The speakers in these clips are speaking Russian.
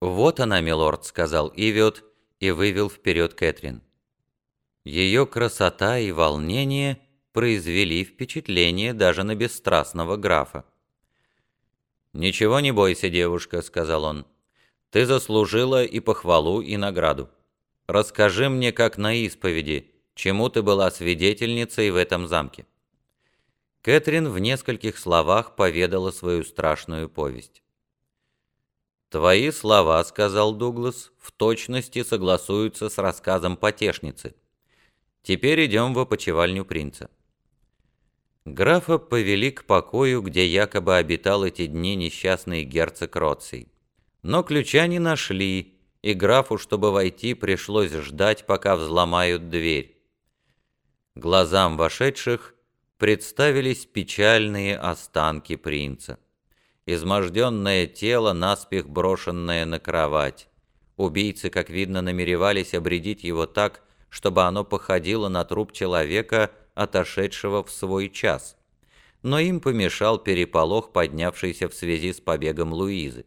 «Вот она, милорд», — сказал Ивиот и вывел вперед Кэтрин. Ее красота и волнение произвели впечатление даже на бесстрастного графа. «Ничего не бойся, девушка», — сказал он. «Ты заслужила и похвалу, и награду. Расскажи мне, как на исповеди, чему ты была свидетельницей в этом замке». Кэтрин в нескольких словах поведала свою страшную повесть. «Твои слова, — сказал Дуглас, — в точности согласуются с рассказом потешницы. Теперь идем в опочивальню принца». Графа повели к покою, где якобы обитал эти дни несчастный герцог Роций. Но ключа не нашли, и графу, чтобы войти, пришлось ждать, пока взломают дверь. Глазам вошедших представились печальные останки принца изможденное тело, наспех брошенное на кровать. Убийцы, как видно, намеревались обредить его так, чтобы оно походило на труп человека, отошедшего в свой час. Но им помешал переполох, поднявшийся в связи с побегом Луизы.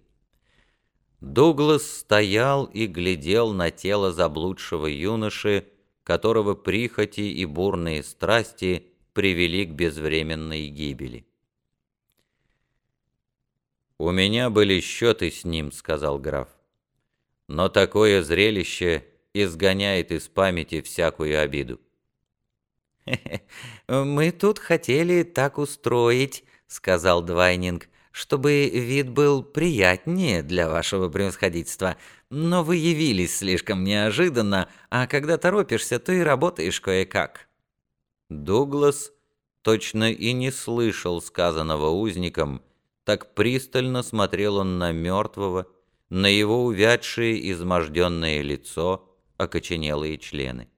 Дуглас стоял и глядел на тело заблудшего юноши, которого прихоти и бурные страсти привели к безвременной гибели. «У меня были счеты с ним», — сказал граф. «Но такое зрелище изгоняет из памяти всякую обиду». «Мы тут хотели так устроить», — сказал Двайнинг, «чтобы вид был приятнее для вашего превосходительства. Но вы явились слишком неожиданно, а когда торопишься, то и работаешь кое-как». Дуглас точно и не слышал сказанного узником, — так пристально смотрел он на мертвого, на его увядшее изможденное лицо, окоченелые члены.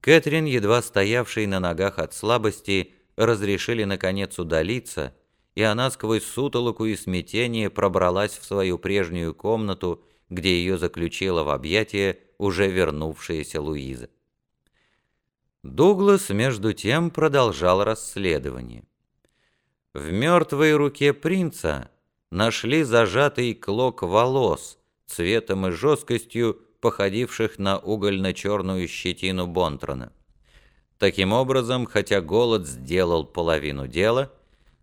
Кэтрин, едва стоявшей на ногах от слабости, разрешили наконец удалиться, и она сквозь сутолоку и смятение пробралась в свою прежнюю комнату, где ее заключила в объятия уже вернувшаяся Луиза. Дуглас, между тем, продолжал расследование. В мертвой руке принца нашли зажатый клок волос, цветом и жесткостью, походивших на угольно-черную щетину Бонтрона. Таким образом, хотя голод сделал половину дела,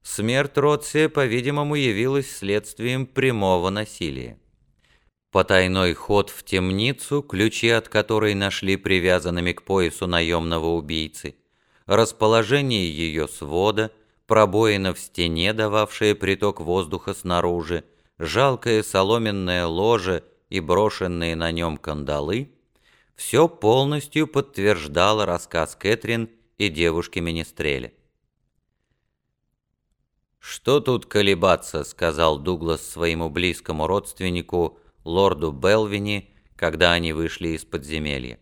смерть Роция, по-видимому, явилась следствием прямого насилия. Потайной ход в темницу, ключи от которой нашли привязанными к поясу наемного убийцы, расположение ее свода – пробоина в стене, дававшая приток воздуха снаружи, жалкое соломенное ложе и брошенные на нем кандалы – все полностью подтверждало рассказ Кэтрин и девушки-министреля. «Что тут колебаться?» – сказал Дуглас своему близкому родственнику, лорду Белвини, когда они вышли из подземелья.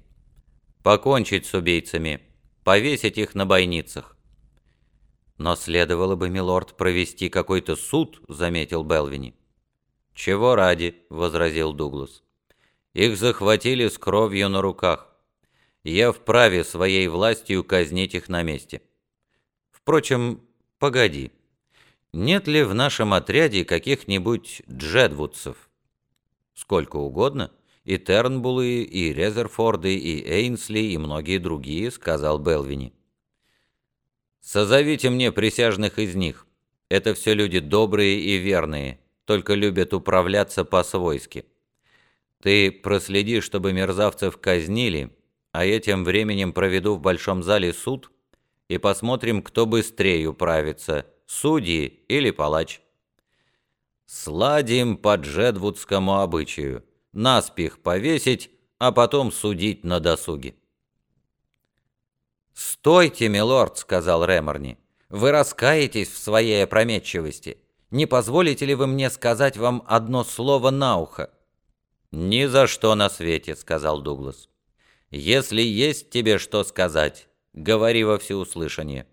«Покончить с убийцами, повесить их на бойницах. «Но следовало бы, милорд, провести какой-то суд», — заметил Белвини. «Чего ради?» — возразил Дуглас. «Их захватили с кровью на руках. Я вправе своей властью казнить их на месте. Впрочем, погоди. Нет ли в нашем отряде каких-нибудь джедвудцев?» «Сколько угодно. И Тернбулы, и Резерфорды, и Эйнсли, и многие другие», — сказал Белвини. Созовите мне присяжных из них. Это все люди добрые и верные, только любят управляться по-свойски. Ты проследи, чтобы мерзавцев казнили, а я тем временем проведу в большом зале суд и посмотрим, кто быстрее управится, судьи или палач. Сладим по джедвудскому обычаю, наспех повесить, а потом судить на досуге. «Стойте, милорд», — сказал Реморни. «Вы раскаетесь в своей опрометчивости. Не позволите ли вы мне сказать вам одно слово на ухо?» «Ни за что на свете», — сказал Дуглас. «Если есть тебе что сказать, говори во всеуслышание».